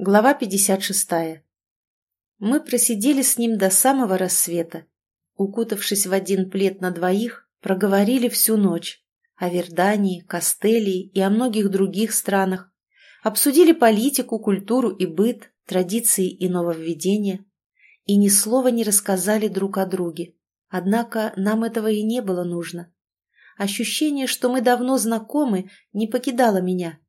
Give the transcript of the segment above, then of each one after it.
Глава 56. Мы просидели с ним до самого рассвета. Укутавшись в один плед на двоих, проговорили всю ночь. О Вердании, Кастелии и о многих других странах. Обсудили политику, культуру и быт, традиции и нововведения. И ни слова не рассказали друг о друге. Однако нам этого и не было нужно. Ощущение, что мы давно знакомы, не покидало меня.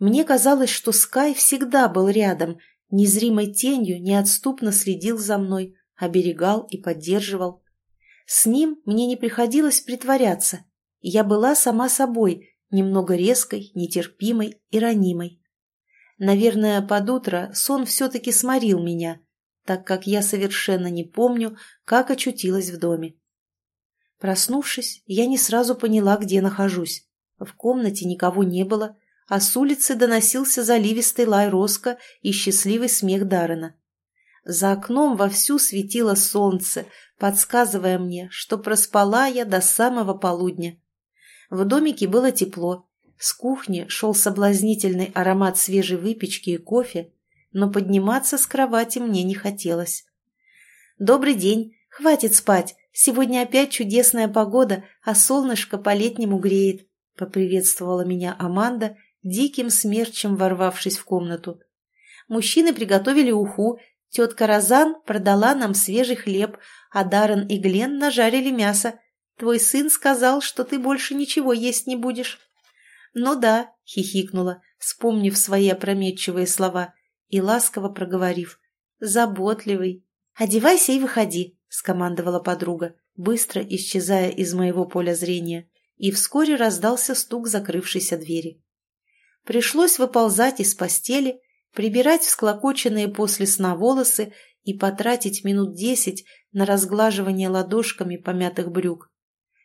Мне казалось, что Скай всегда был рядом, незримой тенью неотступно следил за мной, оберегал и поддерживал. С ним мне не приходилось притворяться. Я была сама собой, немного резкой, нетерпимой и ранимой. Наверное, под утро сон все-таки сморил меня, так как я совершенно не помню, как очутилась в доме. Проснувшись, я не сразу поняла, где нахожусь. В комнате никого не было, а с улицы доносился заливистый лай Роско и счастливый смех Даррена. За окном вовсю светило солнце, подсказывая мне, что проспала я до самого полудня. В домике было тепло, с кухни шел соблазнительный аромат свежей выпечки и кофе, но подниматься с кровати мне не хотелось. «Добрый день! Хватит спать! Сегодня опять чудесная погода, а солнышко по-летнему греет!» — поприветствовала меня Аманда диким смерчем ворвавшись в комнату. Мужчины приготовили уху, тетка Розан продала нам свежий хлеб, а Даррен и Глен нажарили мясо. Твой сын сказал, что ты больше ничего есть не будешь. «Ну да», — хихикнула, вспомнив свои опрометчивые слова и ласково проговорив. «Заботливый. Одевайся и выходи», — скомандовала подруга, быстро исчезая из моего поля зрения, и вскоре раздался стук закрывшейся двери. Пришлось выползать из постели, прибирать всклокоченные после сна волосы и потратить минут десять на разглаживание ладошками помятых брюк.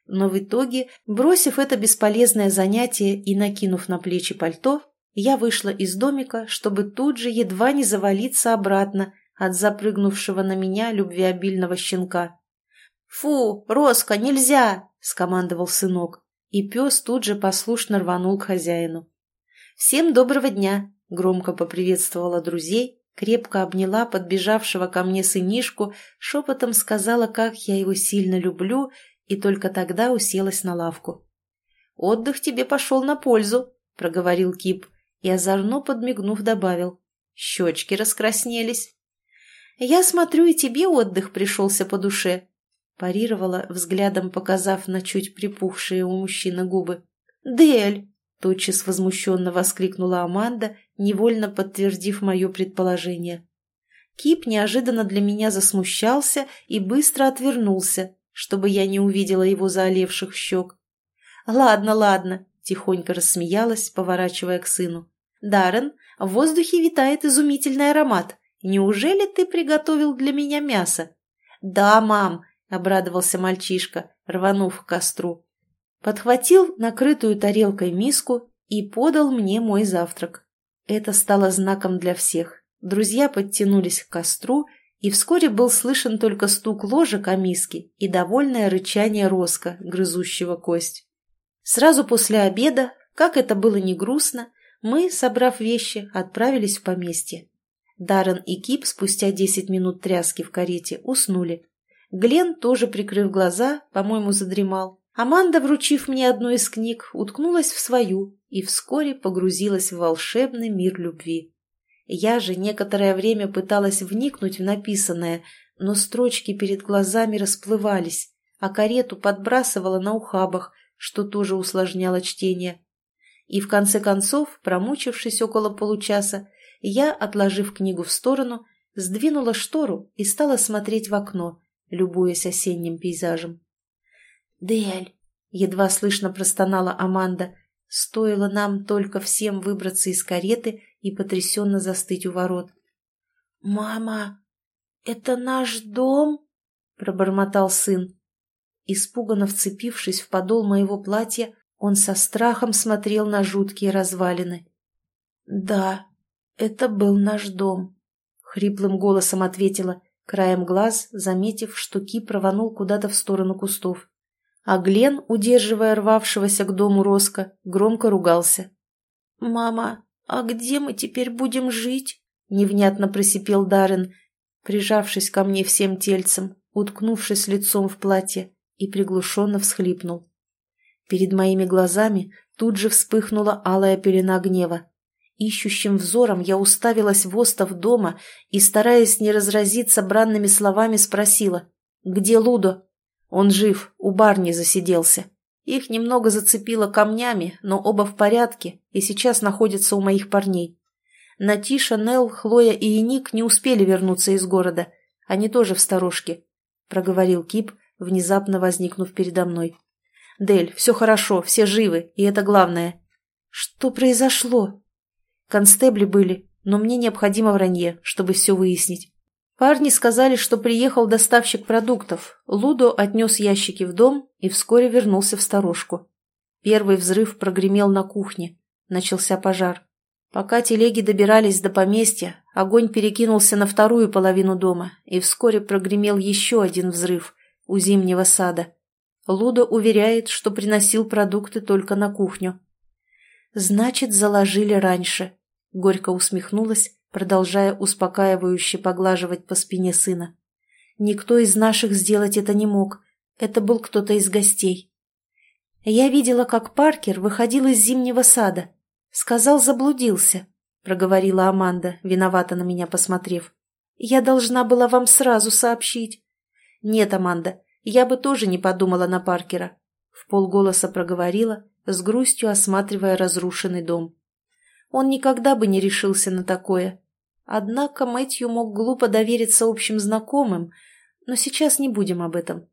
Но в итоге, бросив это бесполезное занятие и накинув на плечи пальто, я вышла из домика, чтобы тут же едва не завалиться обратно от запрыгнувшего на меня любвеобильного щенка. «Фу, Роско, нельзя!» — скомандовал сынок, и пес тут же послушно рванул к хозяину. «Всем доброго дня!» — громко поприветствовала друзей, крепко обняла подбежавшего ко мне сынишку, шепотом сказала, как я его сильно люблю, и только тогда уселась на лавку. «Отдых тебе пошел на пользу», — проговорил Кип, и озорно подмигнув добавил. Щечки раскраснелись. «Я смотрю, и тебе отдых пришелся по душе», — парировала, взглядом показав на чуть припухшие у мужчины губы. «Дель!» Тотчас возмущенно воскликнула Аманда, невольно подтвердив мое предположение. Кип неожиданно для меня засмущался и быстро отвернулся, чтобы я не увидела его заолевших щек. «Ладно, ладно», — тихонько рассмеялась, поворачивая к сыну. «Даррен, в воздухе витает изумительный аромат. Неужели ты приготовил для меня мясо?» «Да, мам», — обрадовался мальчишка, рванув к костру подхватил накрытую тарелкой миску и подал мне мой завтрак. Это стало знаком для всех. Друзья подтянулись к костру, и вскоре был слышен только стук ложек о миске и довольное рычание Роска, грызущего кость. Сразу после обеда, как это было не грустно, мы, собрав вещи, отправились в поместье. Даррен и Кип спустя десять минут тряски в карете уснули. Глен, тоже прикрыв глаза, по-моему, задремал. Аманда, вручив мне одну из книг, уткнулась в свою и вскоре погрузилась в волшебный мир любви. Я же некоторое время пыталась вникнуть в написанное, но строчки перед глазами расплывались, а карету подбрасывала на ухабах, что тоже усложняло чтение. И в конце концов, промучившись около получаса, я, отложив книгу в сторону, сдвинула штору и стала смотреть в окно, любуясь осенним пейзажем. «Дель!» — едва слышно простонала Аманда. Стоило нам только всем выбраться из кареты и потрясенно застыть у ворот. «Мама, это наш дом?» — пробормотал сын. Испуганно вцепившись в подол моего платья, он со страхом смотрел на жуткие развалины. «Да, это был наш дом», — хриплым голосом ответила, краем глаз, заметив, что Ки рванул куда-то в сторону кустов а Глен, удерживая рвавшегося к дому Роско, громко ругался. «Мама, а где мы теперь будем жить?» — невнятно просипел Даррен, прижавшись ко мне всем тельцем, уткнувшись лицом в платье, и приглушенно всхлипнул. Перед моими глазами тут же вспыхнула алая пелена гнева. Ищущим взором я уставилась в остов дома и, стараясь не разразиться бранными словами, спросила, «Где Лудо?» «Он жив, у барни засиделся. Их немного зацепило камнями, но оба в порядке и сейчас находятся у моих парней. Натиша, Нел, Хлоя и Яник не успели вернуться из города. Они тоже в сторожке», — проговорил Кип, внезапно возникнув передо мной. «Дель, все хорошо, все живы, и это главное». «Что произошло?» Констебли были, но мне необходимо вранье, чтобы все выяснить. Парни сказали, что приехал доставщик продуктов. Лудо отнес ящики в дом и вскоре вернулся в сторожку. Первый взрыв прогремел на кухне. Начался пожар. Пока телеги добирались до поместья, огонь перекинулся на вторую половину дома, и вскоре прогремел еще один взрыв у зимнего сада. Лудо уверяет, что приносил продукты только на кухню. «Значит, заложили раньше», — горько усмехнулась, продолжая успокаивающе поглаживать по спине сына. «Никто из наших сделать это не мог. Это был кто-то из гостей. Я видела, как Паркер выходил из зимнего сада. Сказал, заблудился», — проговорила Аманда, виновато на меня посмотрев. «Я должна была вам сразу сообщить». «Нет, Аманда, я бы тоже не подумала на Паркера», — в полголоса проговорила, с грустью осматривая разрушенный дом. Он никогда бы не решился на такое. Однако Мэтью мог глупо довериться общим знакомым, но сейчас не будем об этом.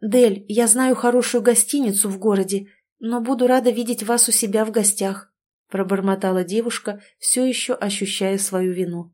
«Дель, я знаю хорошую гостиницу в городе, но буду рада видеть вас у себя в гостях», пробормотала девушка, все еще ощущая свою вину.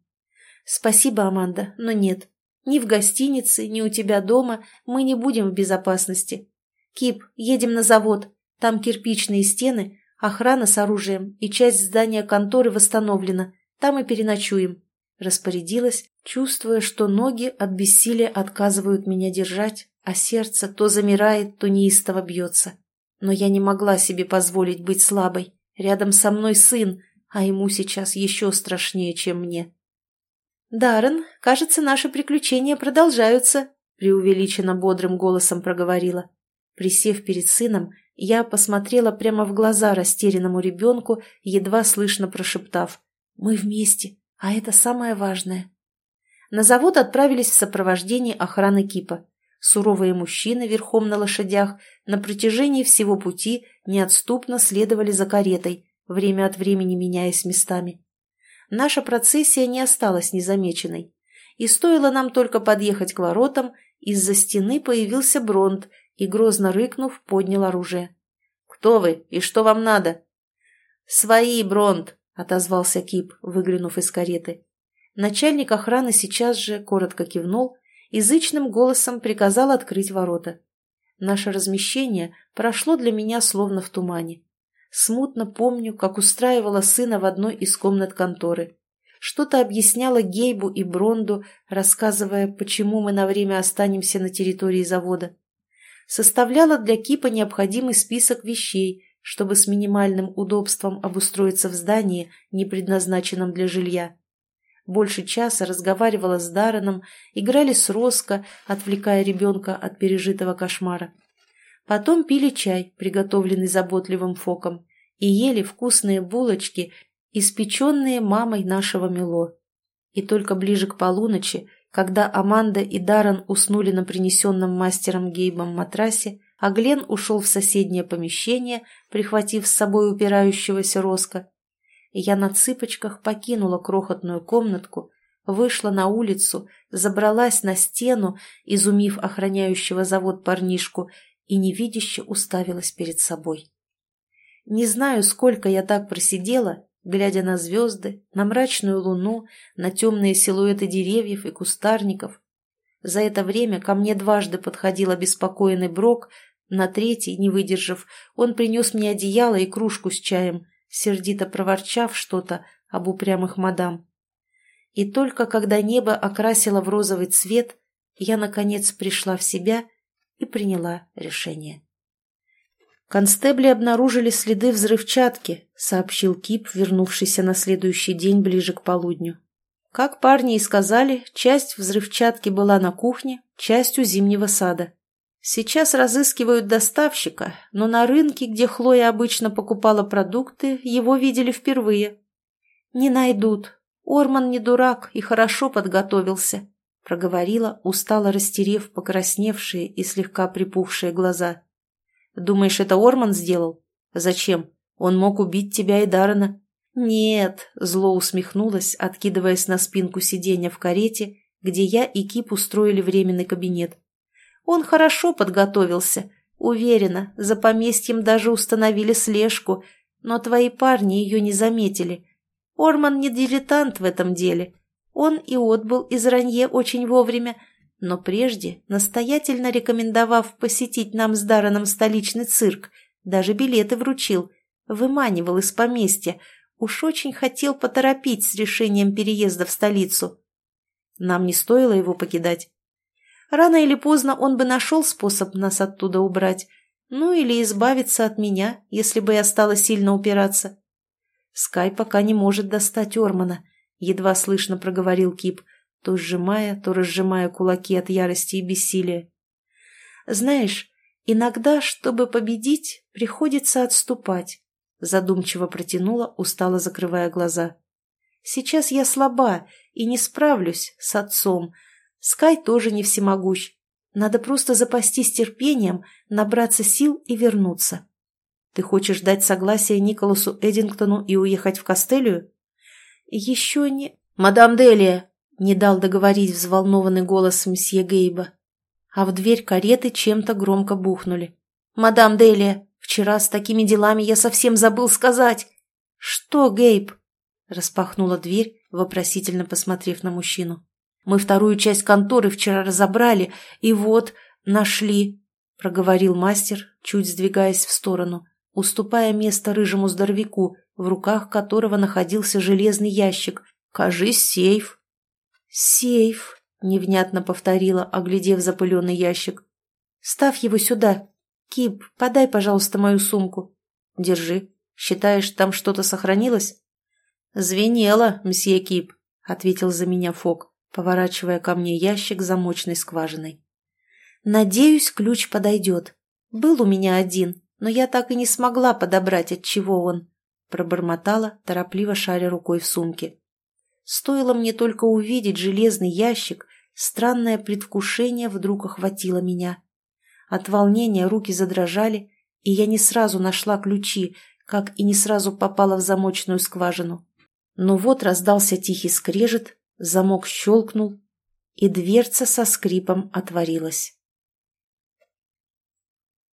«Спасибо, Аманда, но нет. Ни в гостинице, ни у тебя дома мы не будем в безопасности. Кип, едем на завод. Там кирпичные стены, охрана с оружием и часть здания конторы восстановлена. Там и переночуем. Распорядилась, чувствуя, что ноги от бессилия отказывают меня держать, а сердце то замирает, то неистово бьется. Но я не могла себе позволить быть слабой. Рядом со мной сын, а ему сейчас еще страшнее, чем мне. «Даррен, кажется, наши приключения продолжаются», — преувеличенно бодрым голосом проговорила. Присев перед сыном, я посмотрела прямо в глаза растерянному ребенку, едва слышно прошептав «Мы вместе, а это самое важное». На завод отправились в сопровождении охраны Кипа. Суровые мужчины верхом на лошадях на протяжении всего пути неотступно следовали за каретой, время от времени меняясь местами. Наша процессия не осталась незамеченной. И стоило нам только подъехать к воротам, из-за стены появился Бронт и, грозно рыкнув, поднял оружие. «Кто вы и что вам надо?» «Свои, Бронт!» — отозвался Кип, выглянув из кареты. Начальник охраны сейчас же коротко кивнул и зычным голосом приказал открыть ворота. Наше размещение прошло для меня словно в тумане. Смутно помню, как устраивала сына в одной из комнат конторы. Что-то объясняла Гейбу и Бронду, рассказывая, почему мы на время останемся на территории завода составляла для Кипа необходимый список вещей, чтобы с минимальным удобством обустроиться в здании, не предназначенном для жилья. Больше часа разговаривала с Дарреном, играли с Роско, отвлекая ребенка от пережитого кошмара. Потом пили чай, приготовленный заботливым фоком, и ели вкусные булочки, испеченные мамой нашего Мило. И только ближе к полуночи когда Аманда и Даррен уснули на принесенном мастером Гейбом матрасе, а Глен ушел в соседнее помещение, прихватив с собой упирающегося Роско, я на цыпочках покинула крохотную комнатку, вышла на улицу, забралась на стену, изумив охраняющего завод парнишку, и невидяще уставилась перед собой. Не знаю, сколько я так просидела, глядя на звезды, на мрачную луну, на темные силуэты деревьев и кустарников. За это время ко мне дважды подходил обеспокоенный Брок, на третий, не выдержав, он принес мне одеяло и кружку с чаем, сердито проворчав что-то об упрямых мадам. И только когда небо окрасило в розовый цвет, я, наконец, пришла в себя и приняла решение. «Констебли обнаружили следы взрывчатки», — сообщил Кип, вернувшийся на следующий день ближе к полудню. Как парни и сказали, часть взрывчатки была на кухне, часть у зимнего сада. Сейчас разыскивают доставщика, но на рынке, где Хлоя обычно покупала продукты, его видели впервые. «Не найдут. Орман не дурак и хорошо подготовился», — проговорила, устало растерев покрасневшие и слегка припухшие глаза. «Думаешь, это Орман сделал? Зачем? Он мог убить тебя и Даррена. «Нет», — зло усмехнулась, откидываясь на спинку сиденья в карете, где я и Кип устроили временный кабинет. «Он хорошо подготовился. Уверена, за поместьем даже установили слежку, но твои парни ее не заметили. Орман не дилетант в этом деле. Он и отбыл из Ранье очень вовремя, но прежде, настоятельно рекомендовав посетить нам с Дараном столичный цирк, даже билеты вручил, выманивал из поместья, Уж очень хотел поторопить с решением переезда в столицу. Нам не стоило его покидать. Рано или поздно он бы нашел способ нас оттуда убрать, ну или избавиться от меня, если бы я стала сильно упираться. Скай пока не может достать Ормана, едва слышно проговорил Кип, то сжимая, то разжимая кулаки от ярости и бессилия. Знаешь, иногда, чтобы победить, приходится отступать задумчиво протянула, устало закрывая глаза. «Сейчас я слаба и не справлюсь с отцом. Скай тоже не всемогущ. Надо просто запастись терпением, набраться сил и вернуться. Ты хочешь дать согласие Николасу Эдингтону и уехать в Костелию?» «Еще не...» «Мадам Делия!» — не дал договорить взволнованный голос мсье Гейба. А в дверь кареты чем-то громко бухнули. «Мадам Делия, Вчера с такими делами я совсем забыл сказать. Что, Гейб? Распахнула дверь, вопросительно посмотрев на мужчину. Мы вторую часть конторы вчера разобрали, и вот, нашли, проговорил мастер, чуть сдвигаясь в сторону, уступая место рыжему здоровяку, в руках которого находился железный ящик. Кажись, сейф. Сейф, невнятно повторила, оглядев запыленный ящик. Ставь его сюда, «Кип, подай, пожалуйста, мою сумку». «Держи. Считаешь, там что-то сохранилось?» «Звенело, мсье Кип», — ответил за меня Фок, поворачивая ко мне ящик замочной скважиной. «Надеюсь, ключ подойдет. Был у меня один, но я так и не смогла подобрать, от чего он», — пробормотала, торопливо шаря рукой в сумке. Стоило мне только увидеть железный ящик, странное предвкушение вдруг охватило меня. От волнения руки задрожали, и я не сразу нашла ключи, как и не сразу попала в замочную скважину. Но вот раздался тихий скрежет, замок щелкнул, и дверца со скрипом отворилась.